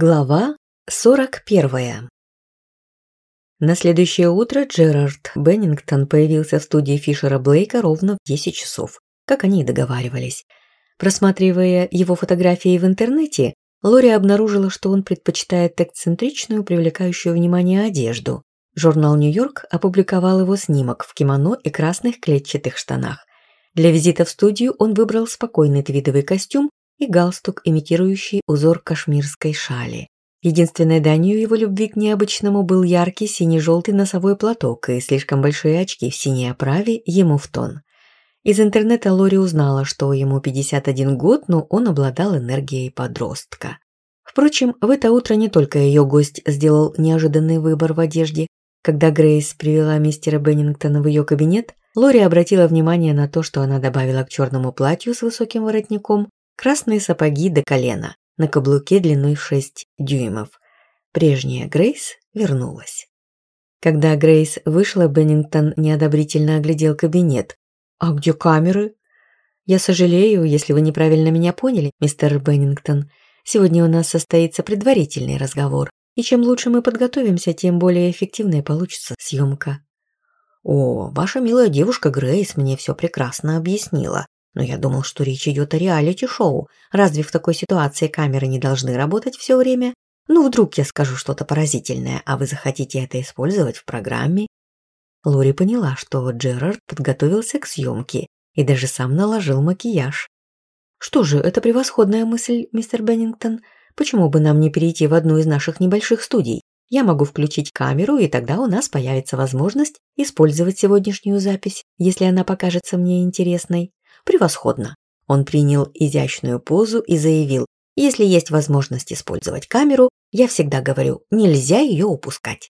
Глава 41. На следующее утро Джерард Беннингтон появился в студии Фишера Блейка ровно в 10 часов, как они и договаривались. Просматривая его фотографии в интернете, Лори обнаружила, что он предпочитает эксцентричную, привлекающую внимание одежду. Журнал «Нью-Йорк» опубликовал его снимок в кимоно и красных клетчатых штанах. Для визита в студию и галстук, имитирующий узор кашмирской шали. Единственной данью его любви к необычному был яркий сине-желтый носовой платок и слишком большие очки в синей оправе ему в тон. Из интернета Лори узнала, что ему 51 год, но он обладал энергией подростка. Впрочем, в это утро не только ее гость сделал неожиданный выбор в одежде. Когда Грейс привела мистера Беннингтона в ее кабинет, Лори обратила внимание на то, что она добавила к черному платью с высоким воротником красные сапоги до колена на каблуке длиной 6 дюймов. Прежняя Грейс вернулась. Когда Грейс вышла, Беннингтон неодобрительно оглядел кабинет. «А где камеры?» «Я сожалею, если вы неправильно меня поняли, мистер Беннингтон. Сегодня у нас состоится предварительный разговор, и чем лучше мы подготовимся, тем более эффективной получится съемка». «О, ваша милая девушка Грейс мне все прекрасно объяснила. Но я думал, что речь идет о реалити-шоу. Разве в такой ситуации камеры не должны работать все время? Ну, вдруг я скажу что-то поразительное, а вы захотите это использовать в программе? Лори поняла, что Джерард подготовился к съемке и даже сам наложил макияж. «Что же, это превосходная мысль, мистер Беннингтон. Почему бы нам не перейти в одну из наших небольших студий? Я могу включить камеру, и тогда у нас появится возможность использовать сегодняшнюю запись, если она покажется мне интересной. превосходно. Он принял изящную позу и заявил, если есть возможность использовать камеру, я всегда говорю, нельзя ее упускать.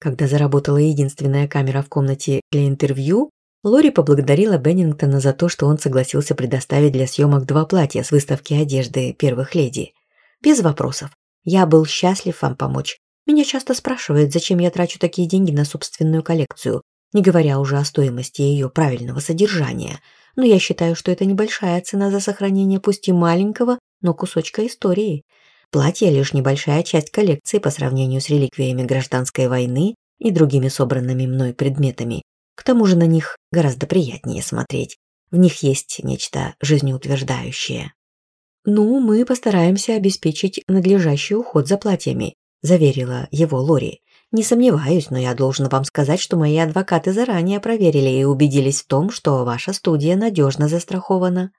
Когда заработала единственная камера в комнате для интервью, Лори поблагодарила Беннингтона за то, что он согласился предоставить для съемок два платья с выставки одежды первых леди. Без вопросов. Я был счастлив вам помочь. Меня часто спрашивают, зачем я трачу такие деньги на собственную коллекцию, не говоря уже о стоимости ее правильного содержания – но я считаю, что это небольшая цена за сохранение пусть и маленького, но кусочка истории. Платье – лишь небольшая часть коллекции по сравнению с реликвиями гражданской войны и другими собранными мной предметами. К тому же на них гораздо приятнее смотреть. В них есть нечто жизнеутверждающее. «Ну, мы постараемся обеспечить надлежащий уход за платьями», – заверила его Лори. Не сомневаюсь, но я должен вам сказать, что мои адвокаты заранее проверили и убедились в том, что ваша студия надежно застрахована.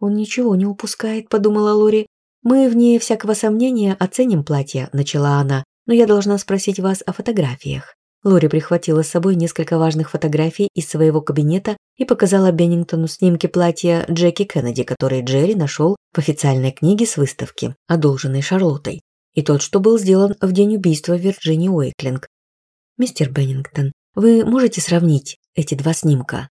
Он ничего не упускает, подумала Лори. Мы, вне всякого сомнения, оценим платье, начала она, но я должна спросить вас о фотографиях. Лори прихватила с собой несколько важных фотографий из своего кабинета и показала Беннингтону снимки и тот, что был сделан в день убийства Вирджини Уэйклинг. «Мистер Беннингтон, вы можете сравнить эти два снимка?»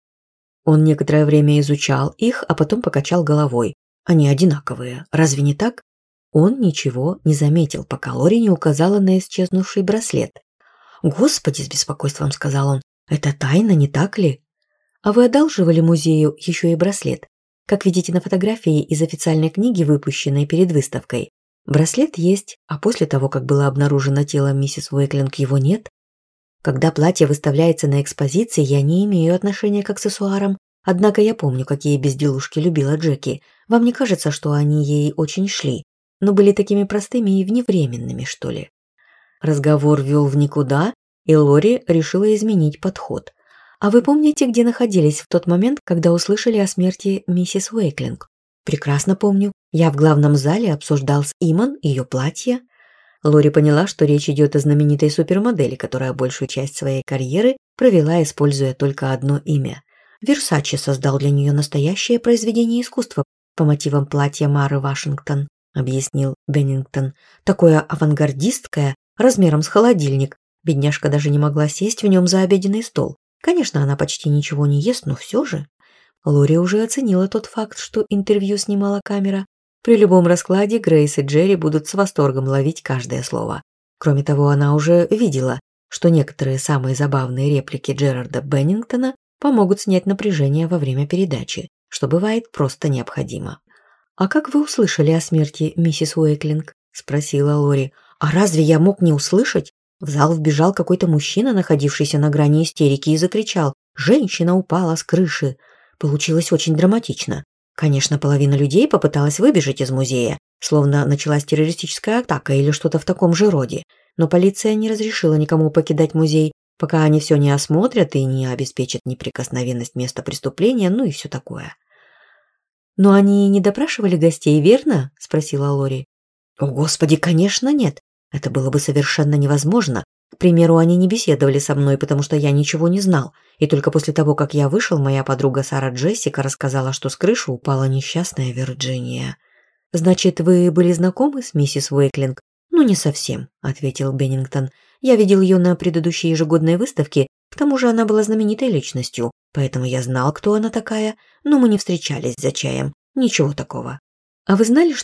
Он некоторое время изучал их, а потом покачал головой. «Они одинаковые, разве не так?» Он ничего не заметил, пока Лори не указала на исчезнувший браслет. «Господи!» – с беспокойством сказал он. «Это тайна, не так ли?» «А вы одалживали музею еще и браслет? Как видите на фотографии из официальной книги, выпущенной перед выставкой, Браслет есть, а после того, как было обнаружено тело миссис Уэклинг, его нет. Когда платье выставляется на экспозиции, я не имею отношения к аксессуарам, однако я помню, какие безделушки любила Джеки. Вам не кажется, что они ей очень шли, но были такими простыми и вневременными, что ли? Разговор вел в никуда, и Лори решила изменить подход. «А вы помните, где находились в тот момент, когда услышали о смерти миссис Уэйклинг?» Прекрасно помню. Я в главном зале обсуждал с Иман ее платье. Лори поняла, что речь идет о знаменитой супермодели, которая большую часть своей карьеры провела, используя только одно имя. Версачи создал для нее настоящее произведение искусства по мотивам платья Мары Вашингтон, объяснил Беннингтон. Такое авангардистское, размером с холодильник. Бедняжка даже не могла сесть в нем за обеденный стол. Конечно, она почти ничего не ест, но все же. Лори уже оценила тот факт, что интервью снимала камера. При любом раскладе Грейс и Джерри будут с восторгом ловить каждое слово. Кроме того, она уже видела, что некоторые самые забавные реплики Джерарда Беннингтона помогут снять напряжение во время передачи, что бывает просто необходимо. «А как вы услышали о смерти миссис Уэйклинг?» – спросила Лори. «А разве я мог не услышать?» В зал вбежал какой-то мужчина, находившийся на грани истерики, и закричал «Женщина упала с крыши!» Получилось очень драматично. Конечно, половина людей попыталась выбежать из музея, словно началась террористическая атака или что-то в таком же роде. Но полиция не разрешила никому покидать музей, пока они все не осмотрят и не обеспечат неприкосновенность места преступления, ну и все такое. «Но они не допрашивали гостей, верно?» – спросила Лори. «О, Господи, конечно, нет. Это было бы совершенно невозможно. К примеру, они не беседовали со мной, потому что я ничего не знал. И только после того, как я вышел, моя подруга Сара Джессика рассказала, что с крыши упала несчастная Вирджиния. «Значит, вы были знакомы с миссис Уэйклинг?» «Ну, не совсем», — ответил Беннингтон. «Я видел ее на предыдущей ежегодной выставке, к тому же она была знаменитой личностью, поэтому я знал, кто она такая, но мы не встречались за чаем. Ничего такого». «А вы знали,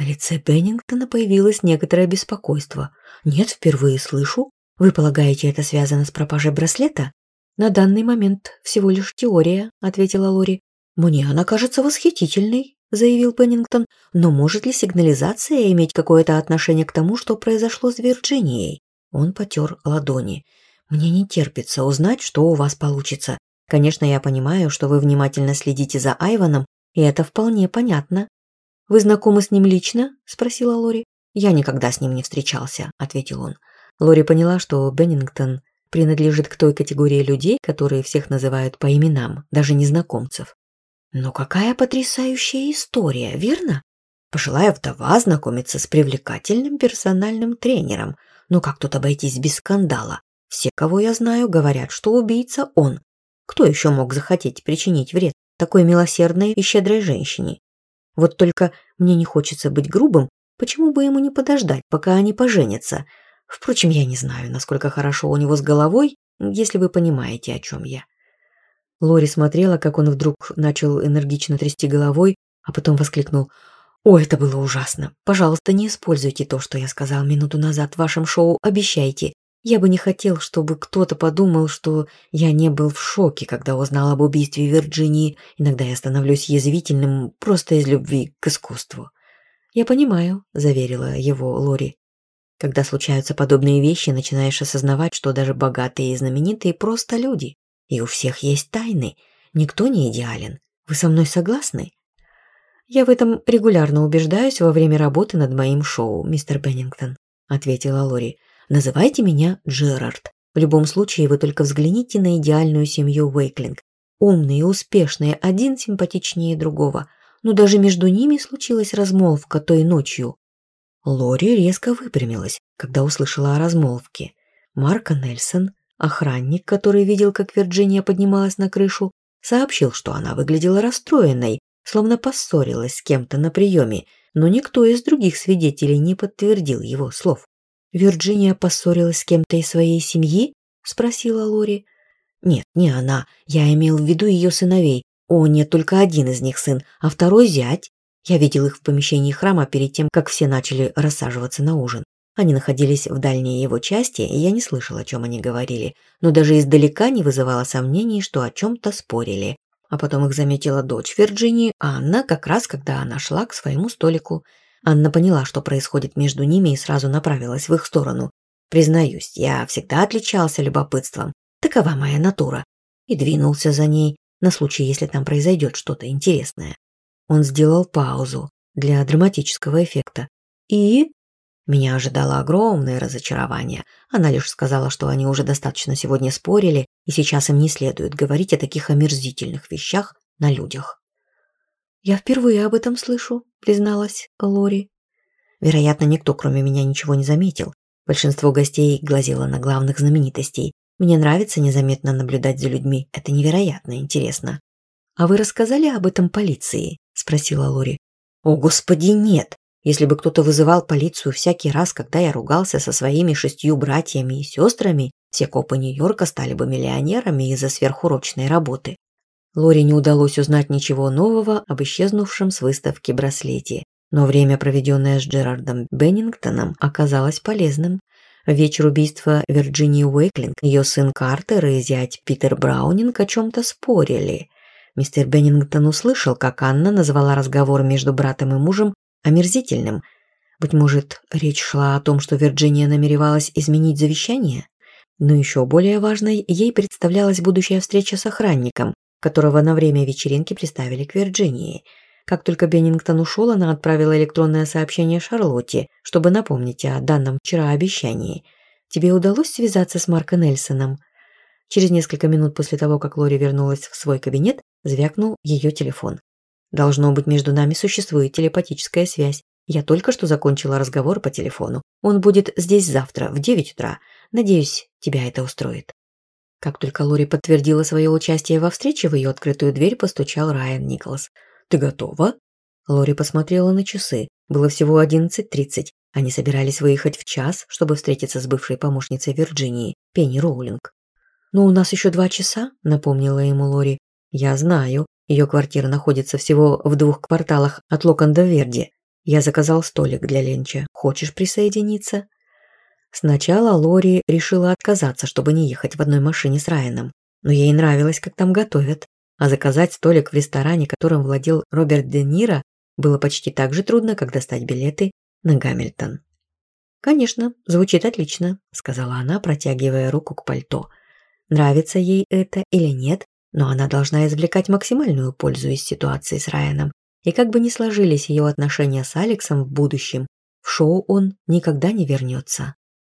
что за несколько минут до смерти миссис Уэйклинг в галерее сработала сигнализация?» На лице Беннингтона появилось некоторое беспокойство. «Нет, впервые слышу. Вы полагаете, это связано с пропажей браслета?» «На данный момент всего лишь теория», — ответила Лори. «Мне она кажется восхитительной», — заявил Пеннингтон. «Но может ли сигнализация иметь какое-то отношение к тому, что произошло с Вирджинией?» Он потер ладони. «Мне не терпится узнать, что у Вы знакомы с ним лично? спросила Лори. Я никогда с ним не встречался, ответил он. Лори поняла, что Беннингтон принадлежит к той категории людей, которые всех называют по именам, даже незнакомцев. Но какая потрясающая история, верно? Пожилая вдова знакомиться с привлекательным персональным тренером. Но как тут обойтись без скандала? Все, кого я знаю, говорят, что убийца он. Кто еще мог захотеть причинить вред такой милосердной и щедрой женщине? Вот только мне не хочется быть грубым, почему бы ему не подождать, пока они поженятся? Впрочем, я не знаю, насколько хорошо у него с головой, если вы понимаете, о чем я. Лори смотрела, как он вдруг начал энергично трясти головой, а потом воскликнул. «О, это было ужасно! Пожалуйста, не используйте то, что я сказал минуту назад в вашем шоу, обещайте. Я бы не хотел, чтобы кто-то подумал, что я не был в шоке, когда узнал об убийстве Вирджинии. Иногда я становлюсь язвительным просто из любви к искусству. «Я понимаю», — заверила его Лори. Когда случаются подобные вещи, начинаешь осознавать, что даже богатые и знаменитые просто люди. И у всех есть тайны. Никто не идеален. Вы со мной согласны? Я в этом регулярно убеждаюсь во время работы над моим шоу, мистер Беннингтон, ответила Лори. Называйте меня Джерард. В любом случае вы только взгляните на идеальную семью Уэйклинг. Умные и успешные, один симпатичнее другого. Но даже между ними случилась размолвка той ночью. Лори резко выпрямилась, когда услышала о размолвке. Марка Нельсон, охранник, который видел, как Вирджиния поднималась на крышу, сообщил, что она выглядела расстроенной, словно поссорилась с кем-то на приеме, но никто из других свидетелей не подтвердил его слов. Вирджиния поссорилась с кем-то из своей семьи?» — спросила Лори. «Нет, не она. Я имел в виду ее сыновей. О, нет, только один из них сын, а второй зять. Я видел их в помещении храма перед тем, как все начали рассаживаться на ужин. Они находились в дальней его части, и я не слышал, о чем они говорили, но даже издалека не вызывало сомнений, что о чем-то спорили. А потом их заметила дочь Вирджинии, Анна, как раз когда она шла к своему столику – Анна поняла, что происходит между ними и сразу направилась в их сторону. Признаюсь, я всегда отличался любопытством. Такова моя натура. И двинулся за ней, на случай, если там произойдет что-то интересное. Он сделал паузу для драматического эффекта. И... Меня ожидало огромное разочарование. Она лишь сказала, что они уже достаточно сегодня спорили, и сейчас им не следует говорить о таких омерзительных вещах на людях. «Я впервые об этом слышу», — призналась Лори. Вероятно, никто, кроме меня, ничего не заметил. Большинство гостей глазело на главных знаменитостей. Мне нравится незаметно наблюдать за людьми. Это невероятно интересно. «А вы рассказали об этом полиции?» – спросила Лори. «О, господи, нет! Если бы кто-то вызывал полицию всякий раз, когда я ругался со своими шестью братьями и сестрами, все копы Нью-Йорка стали бы Лори не удалось узнать ничего нового об исчезнувшем с выставки браслете. Но время, проведенное с Джерардом Беннингтоном, оказалось полезным. В вечер убийства Вирджинии Уэклинг ее сын Картер и зять Питер Браунинг о чем-то спорили. Мистер Беннингтон услышал, как Анна назвала разговор между братом и мужем омерзительным. Быть может, речь шла о том, что Вирджиния намеревалась изменить завещание? Но еще более важной ей представлялась будущая встреча с охранником, которого на время вечеринки приставили к Вирджинии. Как только Беннингтон ушел, она отправила электронное сообщение Шарлотте, чтобы напомнить о данном вчера обещании. «Тебе удалось связаться с Марком Нельсоном?» Через несколько минут после того, как Лори вернулась в свой кабинет, звякнул ее телефон. «Должно быть, между нами существует телепатическая связь. Я только что закончила разговор по телефону. Он будет здесь завтра в 9 утра. Надеюсь, тебя это устроит». Как только Лори подтвердила свое участие во встрече, в ее открытую дверь постучал Райан Николас. «Ты готова?» Лори посмотрела на часы. Было всего 11.30. Они собирались выехать в час, чтобы встретиться с бывшей помощницей Вирджинии, Пенни Роулинг. «Но у нас еще два часа», — напомнила ему Лори. «Я знаю. Ее квартира находится всего в двух кварталах от Локонда-Верди. Я заказал столик для Ленча. Хочешь присоединиться?» Сначала Лори решила отказаться, чтобы не ехать в одной машине с Райаном. Но ей нравилось, как там готовят. А заказать столик в ресторане, которым владел Роберт Де Ниро, было почти так же трудно, как достать билеты на Гамильтон. «Конечно, звучит отлично», – сказала она, протягивая руку к пальто. Нравится ей это или нет, но она должна извлекать максимальную пользу из ситуации с Райаном. И как бы ни сложились ее отношения с Алексом в будущем, в шоу он никогда не вернется.